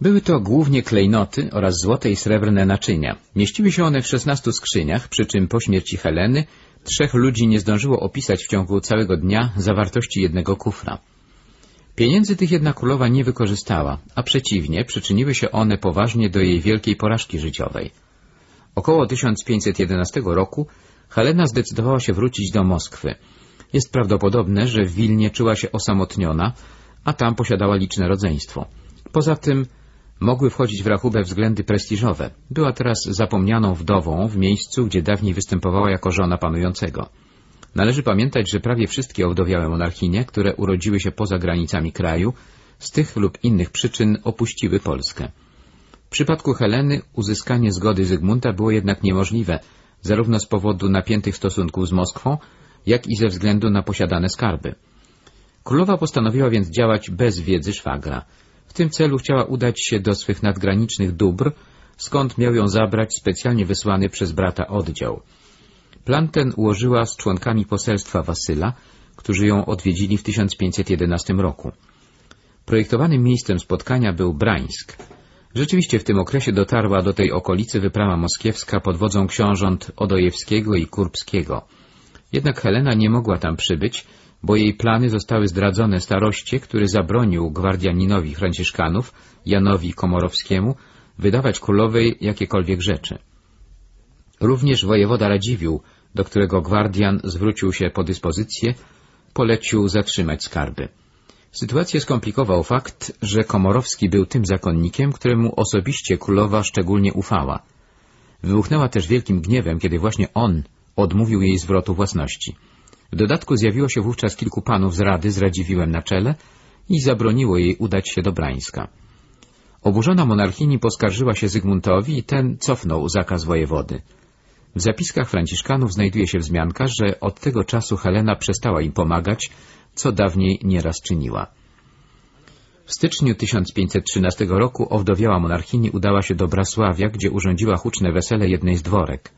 Były to głównie klejnoty oraz złote i srebrne naczynia. Mieściły się one w szesnastu skrzyniach, przy czym po śmierci Heleny trzech ludzi nie zdążyło opisać w ciągu całego dnia zawartości jednego kufra. Pieniędzy tych jedna królowa nie wykorzystała, a przeciwnie, przyczyniły się one poważnie do jej wielkiej porażki życiowej. Około 1511 roku Helena zdecydowała się wrócić do Moskwy. Jest prawdopodobne, że w Wilnie czuła się osamotniona, a tam posiadała liczne rodzeństwo. Poza tym mogły wchodzić w rachubę względy prestiżowe. Była teraz zapomnianą wdową w miejscu, gdzie dawniej występowała jako żona panującego. Należy pamiętać, że prawie wszystkie owdowiałe monarchinie, które urodziły się poza granicami kraju, z tych lub innych przyczyn opuściły Polskę. W przypadku Heleny uzyskanie zgody Zygmunta było jednak niemożliwe, zarówno z powodu napiętych stosunków z Moskwą, jak i ze względu na posiadane skarby. Królowa postanowiła więc działać bez wiedzy szwagra. Tym celu chciała udać się do swych nadgranicznych dóbr, skąd miał ją zabrać specjalnie wysłany przez brata oddział. Plan ten ułożyła z członkami poselstwa Wasyla, którzy ją odwiedzili w 1511 roku. Projektowanym miejscem spotkania był Brańsk. Rzeczywiście w tym okresie dotarła do tej okolicy wyprawa moskiewska pod wodzą książąt Odojewskiego i Kurbskiego. Jednak Helena nie mogła tam przybyć, bo jej plany zostały zdradzone staroście, który zabronił gwardianinowi franciszkanów, Janowi Komorowskiemu, wydawać królowej jakiekolwiek rzeczy. Również wojewoda Radziwiłł, do którego gwardian zwrócił się po dyspozycję, polecił zatrzymać skarby. Sytuację skomplikował fakt, że Komorowski był tym zakonnikiem, któremu osobiście królowa szczególnie ufała. Wybuchnęła też wielkim gniewem, kiedy właśnie on odmówił jej zwrotu własności. W dodatku zjawiło się wówczas kilku panów z rady z Radziwiłem na czele i zabroniło jej udać się do Brańska. Oburzona monarchini poskarżyła się Zygmuntowi i ten cofnął zakaz wojewody. W zapiskach franciszkanów znajduje się wzmianka, że od tego czasu Helena przestała im pomagać, co dawniej nieraz czyniła. W styczniu 1513 roku owdowiała monarchini udała się do Brasławia, gdzie urządziła huczne wesele jednej z dworek.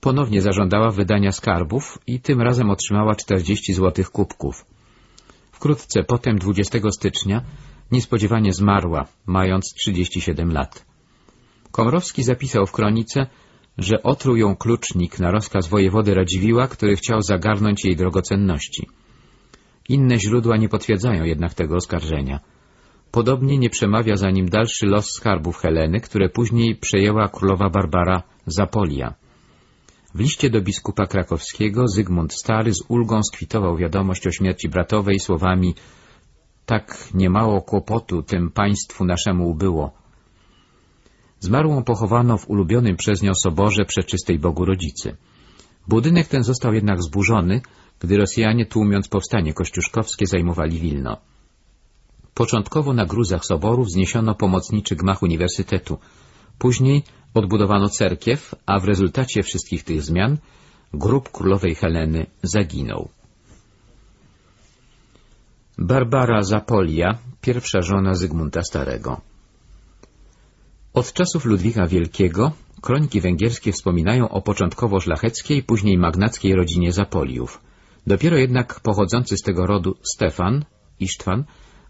Ponownie zażądała wydania skarbów i tym razem otrzymała 40 złotych kubków. Wkrótce potem, 20 stycznia, niespodziewanie zmarła, mając 37 lat. Komorowski zapisał w kronice, że otruł ją klucznik na rozkaz wojewody Radziwiła, który chciał zagarnąć jej drogocenności. Inne źródła nie potwierdzają jednak tego oskarżenia. Podobnie nie przemawia za nim dalszy los skarbów Heleny, które później przejęła królowa Barbara Zapolia. W liście do biskupa krakowskiego Zygmunt Stary z ulgą skwitował wiadomość o śmierci bratowej słowami tak niemało kłopotu tym państwu naszemu ubyło. Zmarłą pochowano w ulubionym przez nią soborze przeczystej Bogu Rodzicy. Budynek ten został jednak zburzony, gdy Rosjanie, tłumiąc powstanie kościuszkowskie, zajmowali Wilno. Początkowo na gruzach soboru wzniesiono pomocniczy gmach uniwersytetu. Później odbudowano cerkiew, a w rezultacie wszystkich tych zmian grób królowej Heleny zaginął. Barbara Zapolia, pierwsza żona Zygmunta Starego. Od czasów Ludwika Wielkiego kroniki węgierskie wspominają o początkowo szlacheckiej, później magnackiej rodzinie Zapoliów. Dopiero jednak pochodzący z tego rodu Stefan, Isztwan,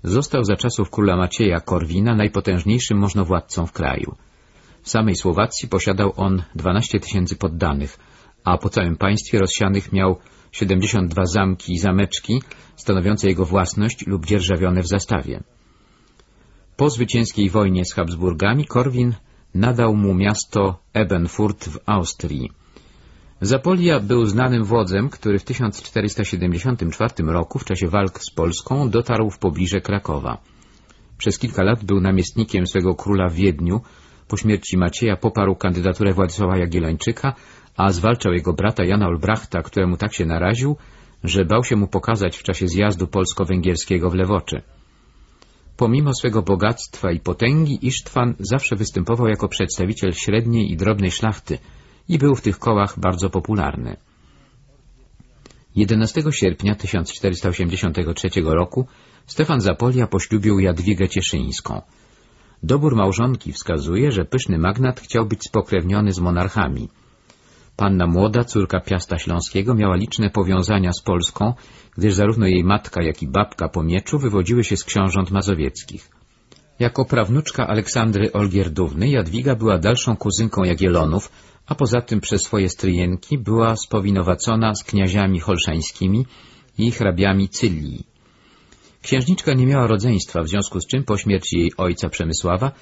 został za czasów króla Macieja Korwina najpotężniejszym możnowładcą w kraju. W samej Słowacji posiadał on 12 tysięcy poddanych, a po całym państwie rozsianych miał 72 zamki i zameczki, stanowiące jego własność lub dzierżawione w zastawie. Po zwycięskiej wojnie z Habsburgami Korwin nadał mu miasto Ebenfurt w Austrii. Zapolia był znanym wodzem, który w 1474 roku w czasie walk z Polską dotarł w pobliże Krakowa. Przez kilka lat był namiestnikiem swego króla w Wiedniu. Po śmierci Macieja poparł kandydaturę Władysława Jagiellończyka, a zwalczał jego brata Jana Olbrachta, któremu tak się naraził, że bał się mu pokazać w czasie zjazdu polsko-węgierskiego w Lewoczy. Pomimo swego bogactwa i potęgi, Isztwan zawsze występował jako przedstawiciel średniej i drobnej szlachty i był w tych kołach bardzo popularny. 11 sierpnia 1483 roku Stefan Zapolia poślubił Jadwigę Cieszyńską. Dobór małżonki wskazuje, że pyszny magnat chciał być spokrewniony z monarchami. Panna młoda, córka Piasta Śląskiego, miała liczne powiązania z Polską, gdyż zarówno jej matka, jak i babka po mieczu wywodziły się z książąt mazowieckich. Jako prawnuczka Aleksandry Olgierdówny Jadwiga była dalszą kuzynką Jagielonów, a poza tym przez swoje stryjenki była spowinowacona z kniaziami holszańskimi i hrabiami Cylii. Księżniczka nie miała rodzeństwa, w związku z czym po śmierci jej ojca Przemysława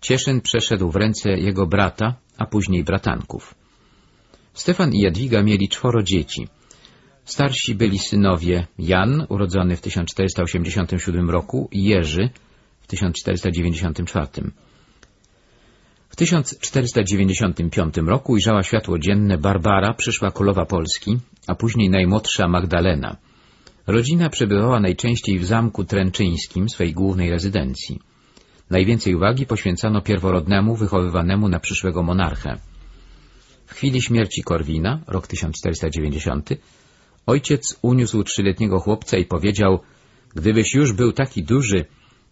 Cieszyn przeszedł w ręce jego brata, a później bratanków. Stefan i Jadwiga mieli czworo dzieci. Starsi byli synowie Jan, urodzony w 1487 roku, i Jerzy w 1494. W 1495 roku ujrzała światło dzienne Barbara, przyszła królowa Polski, a później najmłodsza Magdalena. Rodzina przebywała najczęściej w zamku tręczyńskim, swej głównej rezydencji. Najwięcej uwagi poświęcano pierworodnemu, wychowywanemu na przyszłego monarchę. W chwili śmierci Korwina, rok 1490, ojciec uniósł trzyletniego chłopca i powiedział, gdybyś już był taki duży,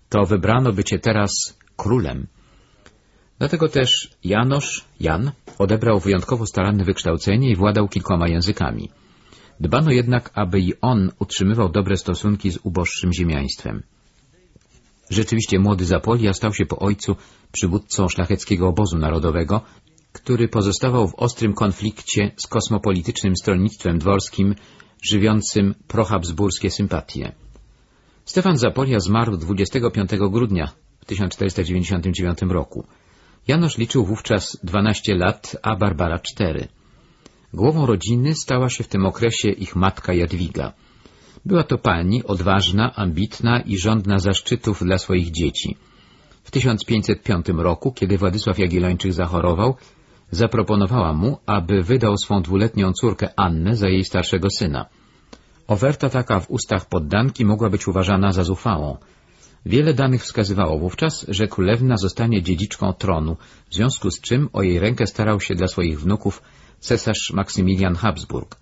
to wybrano by cię teraz królem. Dlatego też Janosz, Jan, odebrał wyjątkowo staranne wykształcenie i władał kilkoma językami. Dbano jednak, aby i on utrzymywał dobre stosunki z uboższym ziemiaństwem. Rzeczywiście młody Zapolia stał się po ojcu przywódcą szlacheckiego obozu narodowego, który pozostawał w ostrym konflikcie z kosmopolitycznym stronnictwem dworskim, żywiącym prohabsburskie sympatie. Stefan Zapolia zmarł 25 grudnia w 1499 roku. Janosz liczył wówczas 12 lat, a Barbara 4. Głową rodziny stała się w tym okresie ich matka Jadwiga. Była to pani odważna, ambitna i żądna zaszczytów dla swoich dzieci. W 1505 roku, kiedy Władysław Jagiellończyk zachorował, zaproponowała mu, aby wydał swą dwuletnią córkę Annę za jej starszego syna. Oferta taka w ustach poddanki mogła być uważana za zuchwałą. Wiele danych wskazywało wówczas, że królewna zostanie dziedziczką tronu, w związku z czym o jej rękę starał się dla swoich wnuków cesarz Maksymilian Habsburg.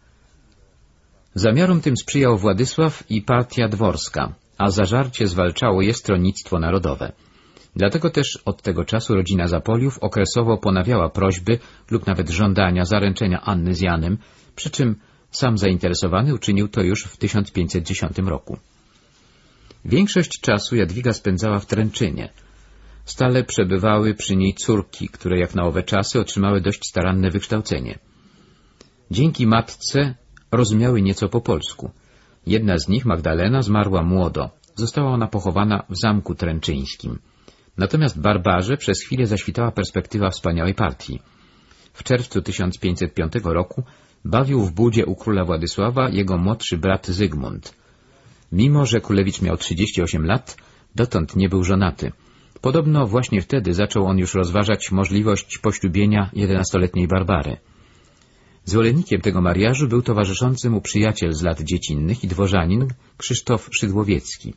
Zamiarom tym sprzyjał Władysław i partia dworska, a zażarcie zwalczało je stronnictwo narodowe. Dlatego też od tego czasu rodzina Zapoliów okresowo ponawiała prośby lub nawet żądania zaręczenia Anny z Janem, przy czym sam zainteresowany uczynił to już w 1510 roku. Większość czasu Jadwiga spędzała w Tręczynie. Stale przebywały przy niej córki, które jak na owe czasy otrzymały dość staranne wykształcenie. Dzięki matce rozumiały nieco po polsku. Jedna z nich, Magdalena, zmarła młodo. Została ona pochowana w zamku tręczyńskim. Natomiast Barbarze przez chwilę zaświtała perspektywa wspaniałej partii. W czerwcu 1505 roku bawił w budzie u króla Władysława jego młodszy brat Zygmunt. Mimo, że królewicz miał 38 lat, dotąd nie był żonaty. Podobno właśnie wtedy zaczął on już rozważać możliwość poślubienia jedenastoletniej Barbary. Zwolennikiem tego mariażu był towarzyszący mu przyjaciel z lat dziecinnych i dworzanin Krzysztof Szydłowiecki.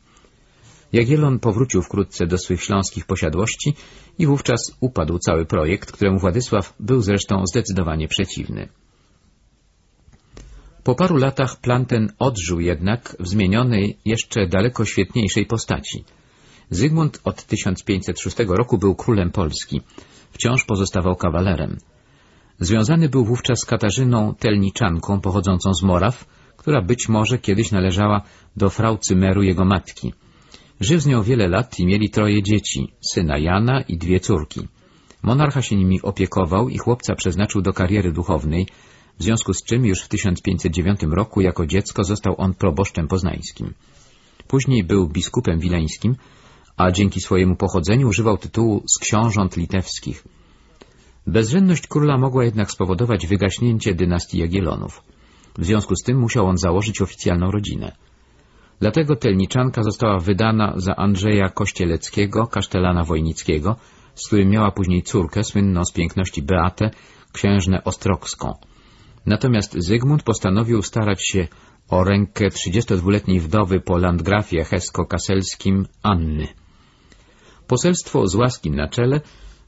Jagiellon powrócił wkrótce do swych śląskich posiadłości i wówczas upadł cały projekt, któremu Władysław był zresztą zdecydowanie przeciwny. Po paru latach plan ten odżył jednak w zmienionej, jeszcze daleko świetniejszej postaci. Zygmunt od 1506 roku był królem Polski. Wciąż pozostawał kawalerem. Związany był wówczas z Katarzyną Telniczanką pochodzącą z Moraw, która być może kiedyś należała do frau Cymeru jego matki. Żył z nią wiele lat i mieli troje dzieci, syna Jana i dwie córki. Monarcha się nimi opiekował i chłopca przeznaczył do kariery duchownej, w związku z czym już w 1509 roku jako dziecko został on proboszczem poznańskim. Później był biskupem wileńskim, a dzięki swojemu pochodzeniu używał tytułu z książąt litewskich. Bezrzędność króla mogła jednak spowodować wygaśnięcie dynastii Jagiellonów. W związku z tym musiał on założyć oficjalną rodzinę. Dlatego Telniczanka została wydana za Andrzeja Kościeleckiego, kasztelana wojnickiego, z którym miała później córkę, słynną z piękności Beatę, księżnę Ostrokską. Natomiast Zygmunt postanowił starać się o rękę 32-letniej wdowy po landgrafie hesko-kaselskim Anny. Poselstwo z łaskim na czele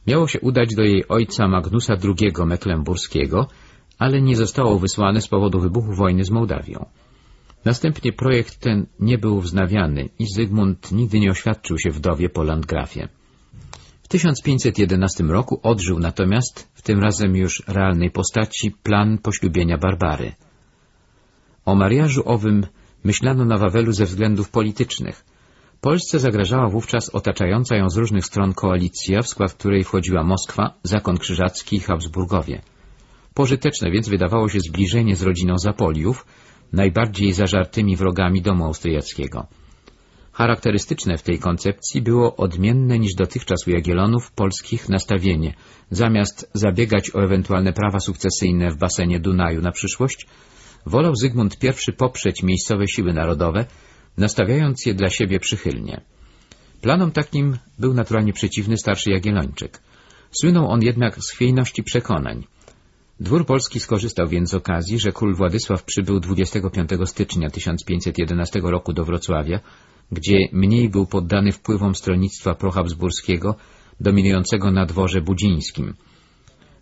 miało się udać do jej ojca Magnusa II Mecklenburskiego, ale nie zostało wysłane z powodu wybuchu wojny z Mołdawią. Następnie projekt ten nie był wznawiany i Zygmunt nigdy nie oświadczył się wdowie po landgrafie. W 1511 roku odżył natomiast, w tym razem już realnej postaci, plan poślubienia Barbary. O mariażu owym myślano na Wawelu ze względów politycznych. Polsce zagrażała wówczas otaczająca ją z różnych stron koalicja, w skład której wchodziła Moskwa, Zakon Krzyżacki i Habsburgowie. Pożyteczne więc wydawało się zbliżenie z rodziną Zapoliów, najbardziej zażartymi wrogami domu austriackiego. Charakterystyczne w tej koncepcji było odmienne niż dotychczas u Jagielonów polskich nastawienie. Zamiast zabiegać o ewentualne prawa sukcesyjne w basenie Dunaju na przyszłość, wolał Zygmunt I poprzeć miejscowe siły narodowe, nastawiając je dla siebie przychylnie. Planom takim był naturalnie przeciwny starszy Jagiellończyk. Słynął on jednak z chwiejności przekonań. Dwór polski skorzystał więc z okazji, że król Władysław przybył 25 stycznia 1511 roku do Wrocławia, gdzie mniej był poddany wpływom stronnictwa prohabsburskiego, dominującego na dworze budzińskim.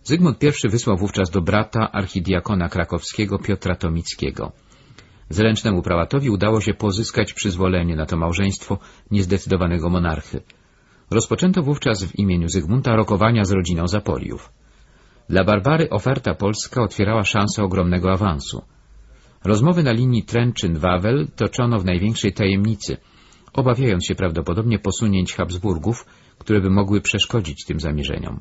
Zygmunt I wysłał wówczas do brata archidiakona krakowskiego Piotra Tomickiego. Zręcznemu prałatowi udało się pozyskać przyzwolenie na to małżeństwo niezdecydowanego monarchy. Rozpoczęto wówczas w imieniu Zygmunta rokowania z rodziną Zapoliów. Dla Barbary oferta polska otwierała szansę ogromnego awansu. Rozmowy na linii Tręczyn-Wawel toczono w największej tajemnicy, obawiając się prawdopodobnie posunięć Habsburgów, które by mogły przeszkodzić tym zamierzeniom.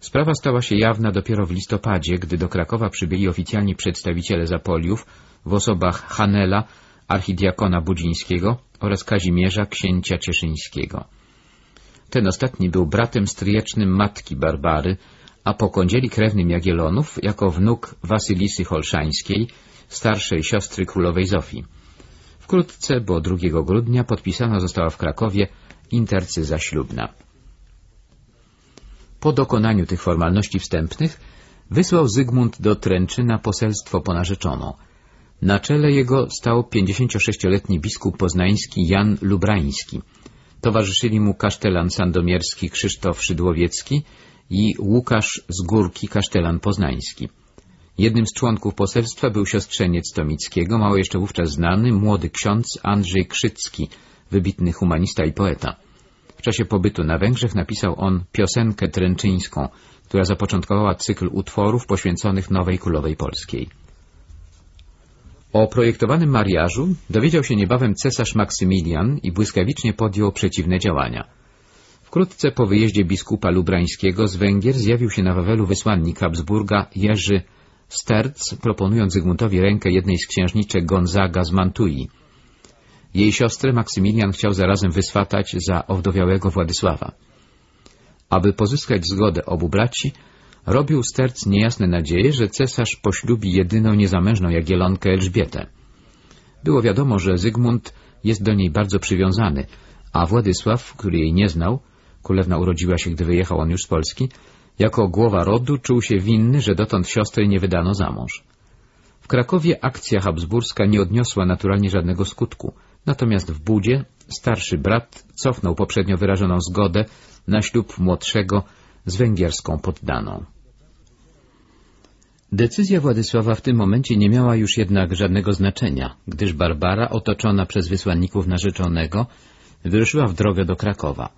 Sprawa stała się jawna dopiero w listopadzie, gdy do Krakowa przybyli oficjalni przedstawiciele Zapoliów w osobach Hanela, archidiakona Budzińskiego oraz Kazimierza, księcia cieszyńskiego. Ten ostatni był bratem stryjecznym matki Barbary, a po kądzieli krewnym Jagielonów jako wnuk Wasylisy Holszańskiej, starszej siostry królowej Zofii. Wkrótce, bo 2 grudnia, podpisana została w Krakowie intercyza ślubna. Po dokonaniu tych formalności wstępnych wysłał Zygmunt do Tręczyna poselstwo po narzeczoną. Na czele jego stał 56-letni biskup poznański Jan Lubrański. Towarzyszyli mu kasztelan sandomierski Krzysztof Szydłowiecki i Łukasz z Górki kasztelan poznański. Jednym z członków poselstwa był siostrzeniec Tomickiego, mało jeszcze wówczas znany, młody ksiądz Andrzej Krzycki, wybitny humanista i poeta. W czasie pobytu na Węgrzech napisał on piosenkę tręczyńską, która zapoczątkowała cykl utworów poświęconych nowej królowej polskiej. O projektowanym mariażu dowiedział się niebawem cesarz Maksymilian i błyskawicznie podjął przeciwne działania. Wkrótce po wyjeździe biskupa lubrańskiego z Węgier zjawił się na Wawelu wysłannik Habsburga Jerzy Sterc, proponując Zygmuntowi rękę jednej z księżniczek Gonzaga z Mantui. Jej siostrę Maksymilian chciał zarazem wyswatać za owdowiałego Władysława. Aby pozyskać zgodę obu braci, robił Sterc niejasne nadzieje, że cesarz poślubi jedyną niezamężną Jagielonkę Elżbietę. Było wiadomo, że Zygmunt jest do niej bardzo przywiązany, a Władysław, który jej nie znał, królewna urodziła się, gdy wyjechał on już z Polski, jako głowa rodu czuł się winny, że dotąd siostry nie wydano za mąż. W Krakowie akcja habsburska nie odniosła naturalnie żadnego skutku, natomiast w Budzie starszy brat cofnął poprzednio wyrażoną zgodę na ślub młodszego z węgierską poddaną. Decyzja Władysława w tym momencie nie miała już jednak żadnego znaczenia, gdyż Barbara, otoczona przez wysłanników narzeczonego, wyruszyła w drogę do Krakowa.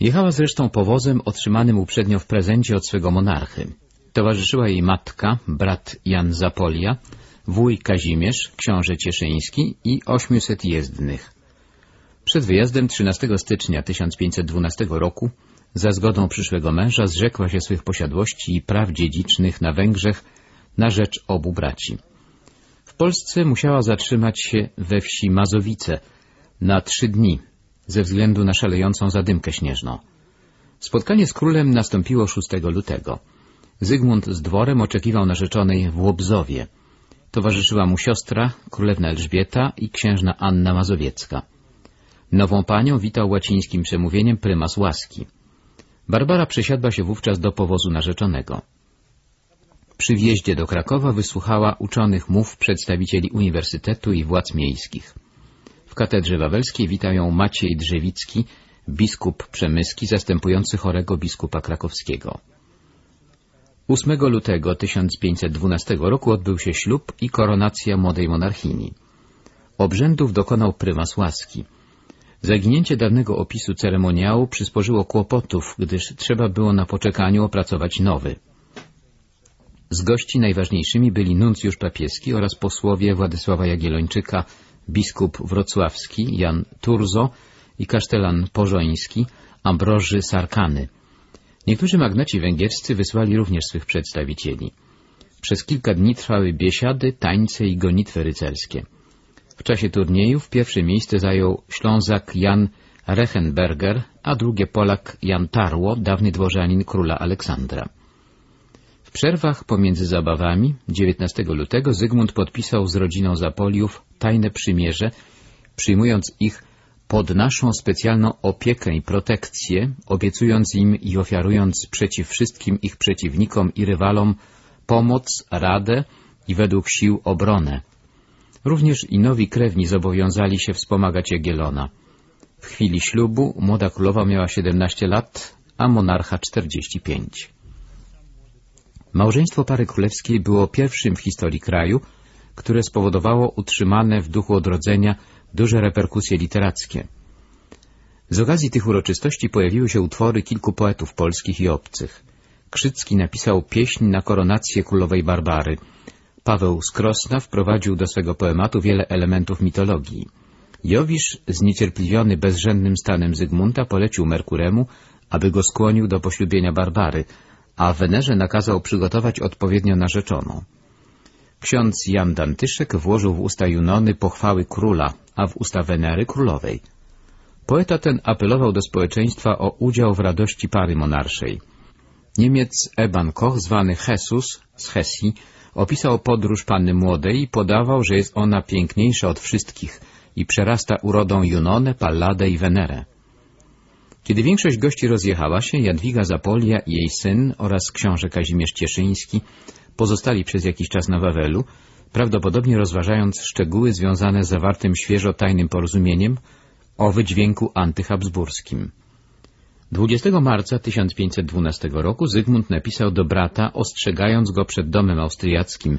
Jechała zresztą powozem otrzymanym uprzednio w prezencie od swego monarchy. Towarzyszyła jej matka, brat Jan Zapolia, wuj Kazimierz, książę Cieszyński i ośmiuset jezdnych. Przed wyjazdem 13 stycznia 1512 roku za zgodą przyszłego męża zrzekła się swych posiadłości i praw dziedzicznych na Węgrzech na rzecz obu braci. W Polsce musiała zatrzymać się we wsi Mazowice na trzy dni ze względu na szalejącą zadymkę śnieżną. Spotkanie z królem nastąpiło 6 lutego. Zygmunt z dworem oczekiwał narzeczonej w Łobzowie. Towarzyszyła mu siostra, królewna Elżbieta i księżna Anna Mazowiecka. Nową panią witał łacińskim przemówieniem prymas łaski. Barbara przesiadła się wówczas do powozu narzeczonego. Przy wjeździe do Krakowa wysłuchała uczonych mów przedstawicieli uniwersytetu i władz miejskich katedrze wawelskiej witają ją Maciej Drzewicki, biskup przemyski zastępujący chorego biskupa krakowskiego. 8 lutego 1512 roku odbył się ślub i koronacja młodej monarchini. Obrzędów dokonał prymas łaski. Zaginięcie dawnego opisu ceremoniału przysporzyło kłopotów, gdyż trzeba było na poczekaniu opracować nowy. Z gości najważniejszymi byli nuncjusz papieski oraz posłowie Władysława Jagiellończyka, biskup wrocławski Jan Turzo i kasztelan pożoński Ambroży Sarkany. Niektórzy magnaci węgierscy wysłali również swych przedstawicieli. Przez kilka dni trwały biesiady, tańce i gonitwy rycerskie. W czasie turniejów pierwsze miejsce zajął Ślązak Jan Rechenberger, a drugie Polak Jan Tarło, dawny dworzanin króla Aleksandra. W przerwach pomiędzy zabawami 19 lutego Zygmunt podpisał z rodziną Zapoliów tajne przymierze, przyjmując ich pod naszą specjalną opiekę i protekcję, obiecując im i ofiarując przeciw wszystkim ich przeciwnikom i rywalom pomoc, radę i według sił obronę. Również i nowi krewni zobowiązali się wspomagać Jagielona. W chwili ślubu młoda królowa miała 17 lat, a monarcha 45. Małżeństwo pary królewskiej było pierwszym w historii kraju, które spowodowało utrzymane w duchu odrodzenia duże reperkusje literackie. Z okazji tych uroczystości pojawiły się utwory kilku poetów polskich i obcych. Krzycki napisał pieśń na koronację królowej Barbary. Paweł Skrosna wprowadził do swego poematu wiele elementów mitologii. Jowisz, zniecierpliwiony bezrzędnym stanem Zygmunta, polecił Merkuremu, aby go skłonił do poślubienia Barbary, a Wenerze nakazał przygotować odpowiednio narzeczoną. Ksiądz Jan Dantyszek włożył w usta Junony pochwały króla, a w usta Wenery królowej. Poeta ten apelował do społeczeństwa o udział w radości pary monarszej. Niemiec Eban Koch, zwany Jesus z Hesji, opisał podróż panny młodej i podawał, że jest ona piękniejsza od wszystkich i przerasta urodą Junonę, Palladę i Wenerę. Kiedy większość gości rozjechała się, Jadwiga Zapolia i jej syn oraz książę Kazimierz Cieszyński pozostali przez jakiś czas na Wawelu, prawdopodobnie rozważając szczegóły związane z zawartym świeżo tajnym porozumieniem o wydźwięku antyhabsburskim. 20 marca 1512 roku Zygmunt napisał do brata, ostrzegając go przed domem austriackim,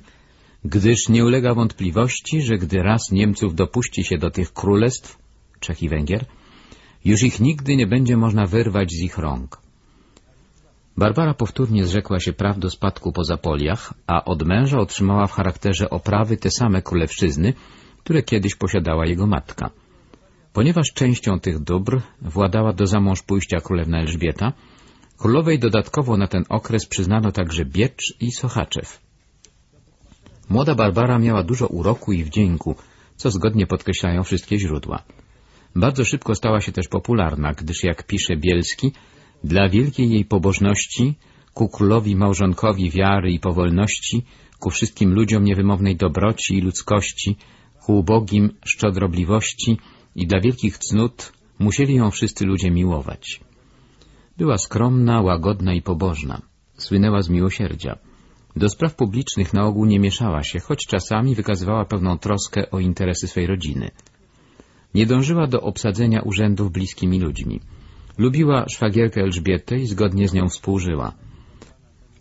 gdyż nie ulega wątpliwości, że gdy raz Niemców dopuści się do tych królestw, Czech i Węgier, już ich nigdy nie będzie można wyrwać z ich rąk. Barbara powtórnie zrzekła się praw do spadku po Zapoliach, a od męża otrzymała w charakterze oprawy te same królewszczyzny, które kiedyś posiadała jego matka. Ponieważ częścią tych dóbr władała do zamąż pójścia królewna Elżbieta, królowej dodatkowo na ten okres przyznano także Biecz i Sochaczew. Młoda Barbara miała dużo uroku i wdzięku, co zgodnie podkreślają wszystkie źródła. Bardzo szybko stała się też popularna, gdyż jak pisze Bielski, dla wielkiej jej pobożności, ku królowi małżonkowi wiary i powolności, ku wszystkim ludziom niewymownej dobroci i ludzkości, ku ubogim szczodrobliwości i dla wielkich cnót musieli ją wszyscy ludzie miłować. Była skromna, łagodna i pobożna. Słynęła z miłosierdzia. Do spraw publicznych na ogół nie mieszała się, choć czasami wykazywała pewną troskę o interesy swej rodziny. Nie dążyła do obsadzenia urzędów bliskimi ludźmi. Lubiła szwagierkę Elżbietę i zgodnie z nią współżyła.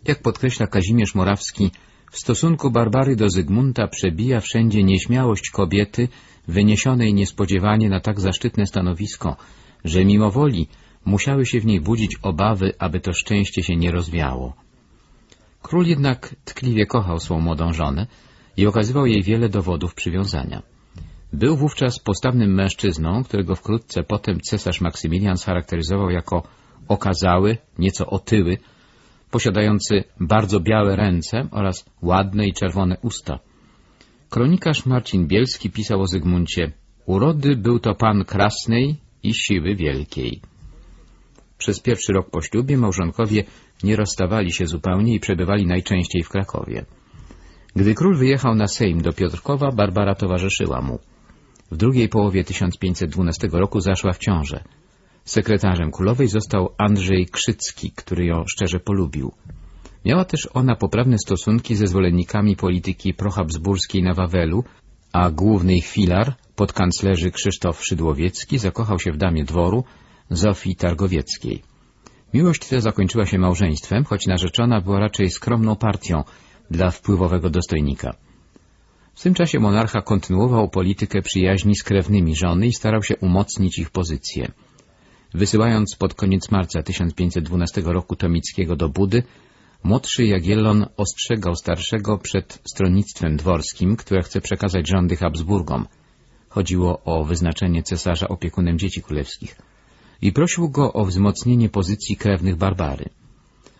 Jak podkreśla Kazimierz Morawski, w stosunku Barbary do Zygmunta przebija wszędzie nieśmiałość kobiety, wyniesionej niespodziewanie na tak zaszczytne stanowisko, że mimo woli musiały się w niej budzić obawy, aby to szczęście się nie rozwiało. Król jednak tkliwie kochał swą młodą żonę i okazywał jej wiele dowodów przywiązania. Był wówczas postawnym mężczyzną, którego wkrótce potem cesarz Maksymilian scharakteryzował jako okazały, nieco otyły, posiadający bardzo białe ręce oraz ładne i czerwone usta. Kronikarz Marcin Bielski pisał o Zygmuncie Urody był to pan krasnej i siły wielkiej. Przez pierwszy rok po ślubie małżonkowie nie rozstawali się zupełnie i przebywali najczęściej w Krakowie. Gdy król wyjechał na Sejm do Piotrkowa, Barbara towarzyszyła mu. W drugiej połowie 1512 roku zaszła w ciążę. Sekretarzem królowej został Andrzej Krzycki, który ją szczerze polubił. Miała też ona poprawne stosunki ze zwolennikami polityki prohabsburskiej na Wawelu, a główny ich filar, podkanclerzy Krzysztof Szydłowiecki, zakochał się w damie dworu, Zofii Targowieckiej. Miłość ta zakończyła się małżeństwem, choć narzeczona była raczej skromną partią dla wpływowego dostojnika. W tym czasie monarcha kontynuował politykę przyjaźni z krewnymi żony i starał się umocnić ich pozycję. Wysyłając pod koniec marca 1512 roku Tomickiego do Budy, młodszy Jagiellon ostrzegał starszego przed stronnictwem dworskim, które chce przekazać rządy Habsburgom. chodziło o wyznaczenie cesarza opiekunem dzieci królewskich, i prosił go o wzmocnienie pozycji krewnych Barbary.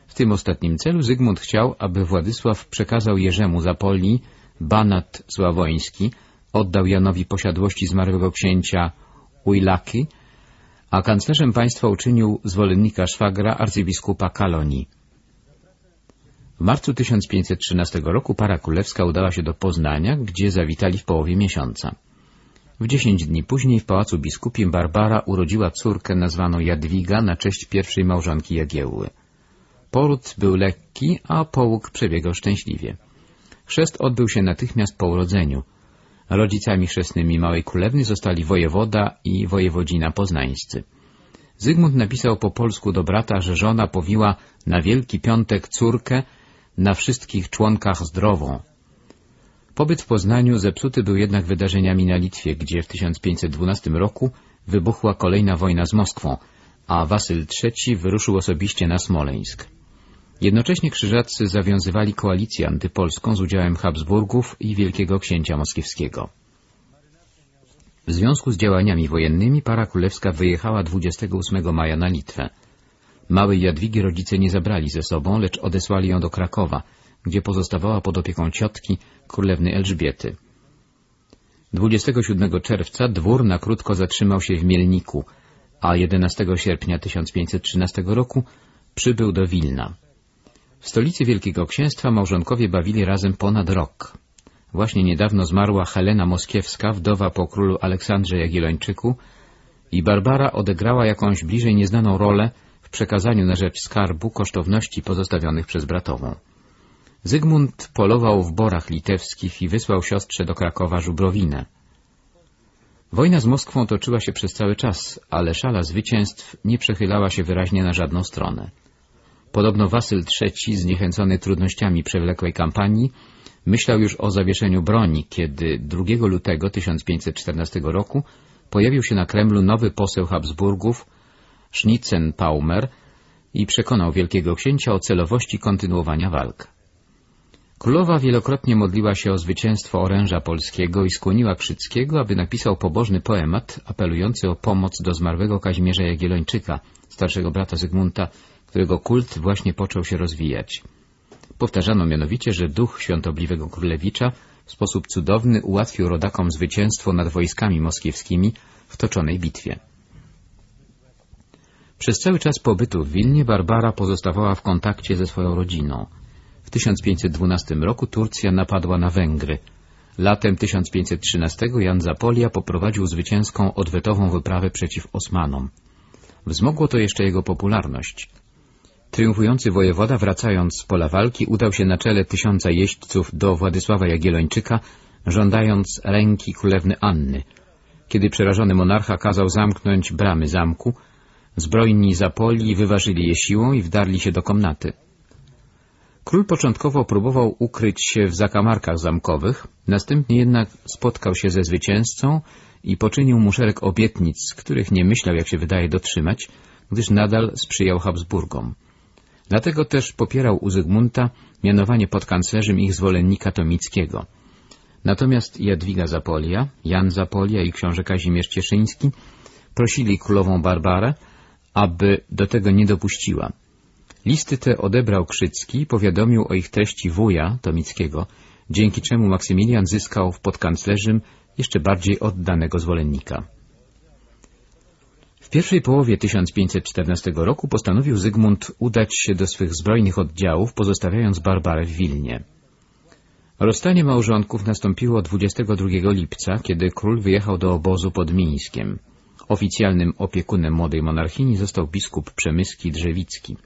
W tym ostatnim celu Zygmunt chciał, aby Władysław przekazał Jerzemu Zapolni banat sławoński, oddał Janowi posiadłości zmarłego księcia Ujlaki, a kanclerzem państwa uczynił zwolennika szwagra arcybiskupa Kalonii. W marcu 1513 roku para królewska udała się do Poznania, gdzie zawitali w połowie miesiąca. W dziesięć dni później w pałacu biskupim Barbara urodziła córkę nazwaną Jadwiga na cześć pierwszej małżonki Jagiełły. Poród był lekki, a połóg przebiegał szczęśliwie. Chrzest odbył się natychmiast po urodzeniu. Rodzicami chrzestnymi małej królewny zostali wojewoda i wojewodzina poznańscy. Zygmunt napisał po polsku do brata, że żona powiła na Wielki Piątek córkę na wszystkich członkach zdrową. Pobyt w Poznaniu zepsuty był jednak wydarzeniami na Litwie, gdzie w 1512 roku wybuchła kolejna wojna z Moskwą, a Wasyl III wyruszył osobiście na Smoleńsk. Jednocześnie krzyżacy zawiązywali koalicję antypolską z udziałem Habsburgów i Wielkiego Księcia Moskiewskiego. W związku z działaniami wojennymi para królewska wyjechała 28 maja na Litwę. Małej Jadwigi rodzice nie zabrali ze sobą, lecz odesłali ją do Krakowa, gdzie pozostawała pod opieką ciotki, królewny Elżbiety. 27 czerwca dwór na krótko zatrzymał się w Mielniku, a 11 sierpnia 1513 roku przybył do Wilna. W stolicy Wielkiego Księstwa małżonkowie bawili razem ponad rok. Właśnie niedawno zmarła Helena Moskiewska, wdowa po królu Aleksandrze Jagiellończyku i Barbara odegrała jakąś bliżej nieznaną rolę przekazaniu na rzecz skarbu kosztowności pozostawionych przez bratową. Zygmunt polował w borach litewskich i wysłał siostrze do Krakowa żubrowinę. Wojna z Moskwą toczyła się przez cały czas, ale szala zwycięstw nie przechylała się wyraźnie na żadną stronę. Podobno Wasyl III, zniechęcony trudnościami przewlekłej kampanii, myślał już o zawieszeniu broni, kiedy 2 lutego 1514 roku pojawił się na Kremlu nowy poseł Habsburgów, Schnitzen-Paumer, i przekonał wielkiego księcia o celowości kontynuowania walk. Królowa wielokrotnie modliła się o zwycięstwo oręża polskiego i skłoniła Krzyckiego, aby napisał pobożny poemat apelujący o pomoc do zmarłego Kazimierza Jagiellończyka, starszego brata Zygmunta, którego kult właśnie począł się rozwijać. Powtarzano mianowicie, że duch świątobliwego królewicza w sposób cudowny ułatwił rodakom zwycięstwo nad wojskami moskiewskimi w toczonej bitwie. Przez cały czas pobytu w Wilnie Barbara pozostawała w kontakcie ze swoją rodziną. W 1512 roku Turcja napadła na Węgry. Latem 1513 Jan Zapolia poprowadził zwycięską odwetową wyprawę przeciw Osmanom. Wzmogło to jeszcze jego popularność. Triumfujący wojewoda, wracając z pola walki, udał się na czele tysiąca jeźdźców do Władysława Jagiellończyka, żądając ręki królewny Anny. Kiedy przerażony monarcha kazał zamknąć bramy zamku, zbrojni Zapoli wyważyli je siłą i wdarli się do komnaty. Król początkowo próbował ukryć się w zakamarkach zamkowych, następnie jednak spotkał się ze zwycięzcą i poczynił mu szereg obietnic, których nie myślał, jak się wydaje, dotrzymać, gdyż nadal sprzyjał Habsburgom. Dlatego też popierał u Zygmunta mianowanie podkanclerzem ich zwolennika Tomickiego. Natomiast Jadwiga Zapolia, Jan Zapolia i książę Kazimierz Cieszyński prosili królową Barbarę, aby do tego nie dopuściła. Listy te odebrał Krzycki i powiadomił o ich treści wuja Tomickiego, dzięki czemu Maksymilian zyskał w podkanclerzym jeszcze bardziej oddanego zwolennika. W pierwszej połowie 1514 roku postanowił Zygmunt udać się do swych zbrojnych oddziałów, pozostawiając Barbarę w Wilnie. Rozstanie małżonków nastąpiło 22 lipca, kiedy król wyjechał do obozu pod Mińskiem. Oficjalnym opiekunem młodej monarchini został biskup przemyski Drzewicki.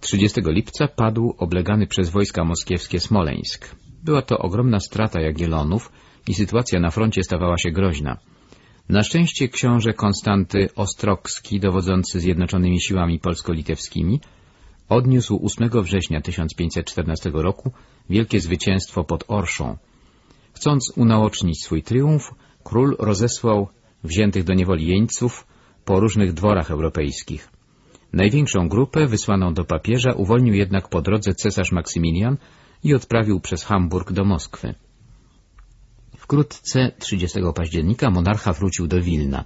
30 lipca padł oblegany przez wojska moskiewskie Smoleńsk. Była to ogromna strata Jagiellonów i sytuacja na froncie stawała się groźna. Na szczęście książę Konstanty Ostrogski, dowodzący zjednoczonymi siłami polsko-litewskimi, odniósł 8 września 1514 roku wielkie zwycięstwo pod Orszą. Chcąc unaocznić swój triumf, król rozesłał wziętych do niewoli jeńców po różnych dworach europejskich. Największą grupę wysłaną do papieża uwolnił jednak po drodze cesarz Maksymilian i odprawił przez Hamburg do Moskwy. Wkrótce, 30 października, monarcha wrócił do Wilna.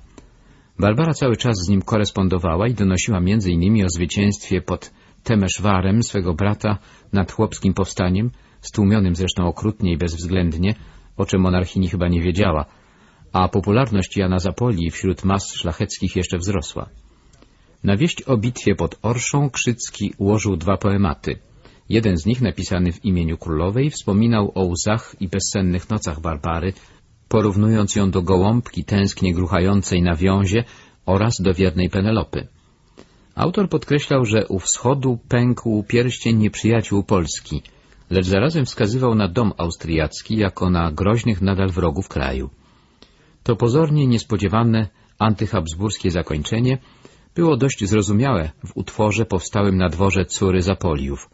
Barbara cały czas z nim korespondowała i donosiła m.in. o zwycięstwie pod Temeszwarem swego brata nad chłopskim powstaniem, stłumionym zresztą okrutnie i bezwzględnie, o czym monarchini chyba nie wiedziała, a popularność Jana Zapoli wśród mas szlacheckich jeszcze wzrosła. Na wieść o bitwie pod Orszą Krzycki ułożył dwa poematy. Jeden z nich, napisany w imieniu królowej, wspominał o łzach i bezsennych nocach Barbary, porównując ją do gołąbki tęsknie gruchającej na wiązie oraz do wiernej Penelopy. Autor podkreślał, że u wschodu pękł pierścień nieprzyjaciół Polski, lecz zarazem wskazywał na dom austriacki jako na groźnych nadal wrogów kraju. To pozornie niespodziewane antyhabsburskie zakończenie było dość zrozumiałe w utworze powstałym na dworze Córy Zapoliów.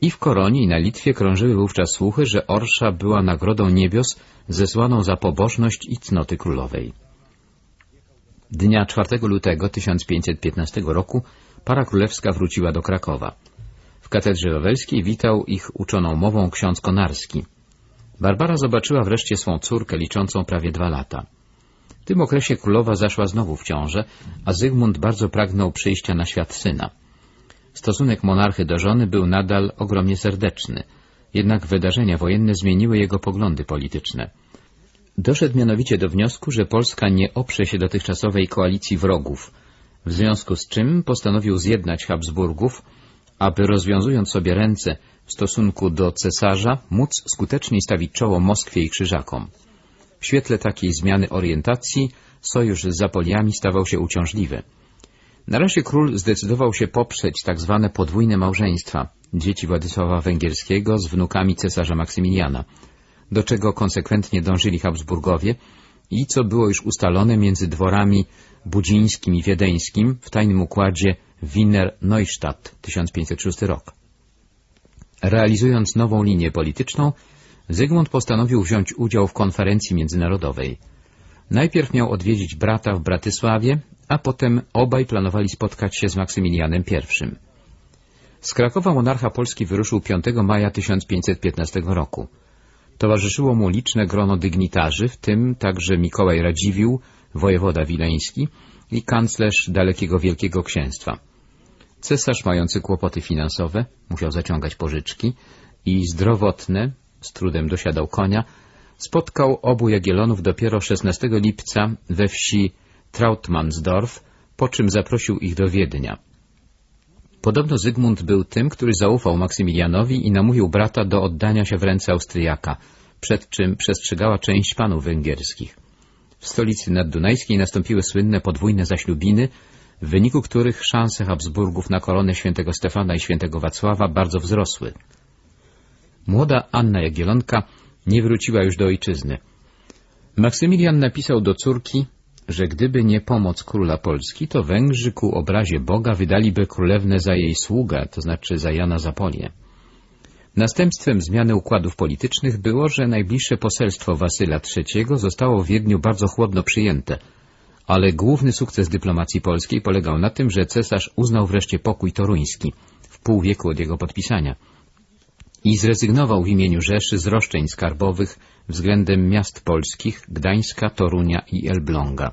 I w Koronie i na Litwie krążyły wówczas słuchy, że Orsza była nagrodą niebios zesłaną za pobożność i cnoty królowej. Dnia 4 lutego 1515 roku para królewska wróciła do Krakowa. W katedrze wawelskiej witał ich uczoną mową ksiądz Konarski. Barbara zobaczyła wreszcie swą córkę liczącą prawie dwa lata. W tym okresie królowa zaszła znowu w ciążę, a Zygmunt bardzo pragnął przyjścia na świat syna. Stosunek monarchy do żony był nadal ogromnie serdeczny, jednak wydarzenia wojenne zmieniły jego poglądy polityczne. Doszedł mianowicie do wniosku, że Polska nie oprze się dotychczasowej koalicji wrogów, w związku z czym postanowił zjednać Habsburgów, aby rozwiązując sobie ręce w stosunku do cesarza, móc skutecznie stawić czoło Moskwie i Krzyżakom. W świetle takiej zmiany orientacji sojusz z Zapoliami stawał się uciążliwy. Na razie król zdecydował się poprzeć tak zwane podwójne małżeństwa dzieci Władysława Węgierskiego z wnukami cesarza Maksymiliana, do czego konsekwentnie dążyli Habsburgowie i co było już ustalone między dworami budzińskim i wiedeńskim w tajnym układzie Wiener-Neustadt 1506 rok. Realizując nową linię polityczną, Zygmunt postanowił wziąć udział w konferencji międzynarodowej. Najpierw miał odwiedzić brata w Bratysławie, a potem obaj planowali spotkać się z Maksymilianem I. Z Krakowa monarcha Polski wyruszył 5 maja 1515 roku. Towarzyszyło mu liczne grono dygnitarzy, w tym także Mikołaj Radziwiłł, wojewoda wileński i kanclerz dalekiego Wielkiego Księstwa. Cesarz, mający kłopoty finansowe, musiał zaciągać pożyczki i zdrowotne, z trudem dosiadał konia, spotkał obu Jagielonów dopiero 16 lipca we wsi Trautmannsdorf, po czym zaprosił ich do Wiednia. Podobno Zygmunt był tym, który zaufał Maksymilianowi i namówił brata do oddania się w ręce Austriaka, przed czym przestrzegała część panów węgierskich. W stolicy naddunajskiej nastąpiły słynne podwójne zaślubiny, w wyniku których szanse Habsburgów na koronę świętego Stefana i świętego Wacława bardzo wzrosły. Młoda Anna Jagielonka nie wróciła już do ojczyzny. Maksymilian napisał do córki, że gdyby nie pomoc króla Polski, to Węgrzy ku obrazie Boga wydaliby królewnę za jej sługę, to znaczy za Jana Zapolię. Następstwem zmiany układów politycznych było, że najbliższe poselstwo Wasyla III zostało w Wiedniu bardzo chłodno przyjęte, ale główny sukces dyplomacji polskiej polegał na tym, że cesarz uznał wreszcie pokój toruński, w pół wieku od jego podpisania, i zrezygnował w imieniu Rzeszy z roszczeń skarbowych względem miast polskich Gdańska, Torunia i Elbląga.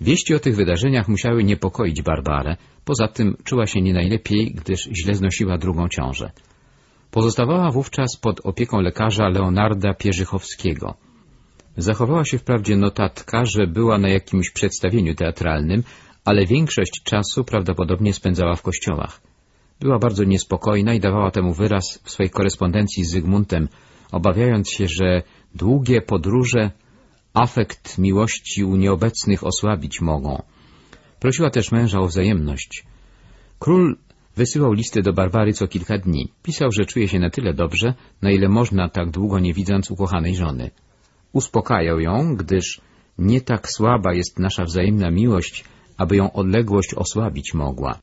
Wieści o tych wydarzeniach musiały niepokoić Barbarę, poza tym czuła się nie najlepiej, gdyż źle znosiła drugą ciążę. Pozostawała wówczas pod opieką lekarza Leonarda Pierzychowskiego. Zachowała się wprawdzie notatka, że była na jakimś przedstawieniu teatralnym, ale większość czasu prawdopodobnie spędzała w kościołach. Była bardzo niespokojna i dawała temu wyraz w swojej korespondencji z Zygmuntem, obawiając się, że długie podróże afekt miłości u nieobecnych osłabić mogą. Prosiła też męża o wzajemność. Król wysyłał listy do Barbary co kilka dni. Pisał, że czuje się na tyle dobrze, na ile można tak długo nie widząc ukochanej żony. Uspokajał ją, gdyż nie tak słaba jest nasza wzajemna miłość, aby ją odległość osłabić mogła.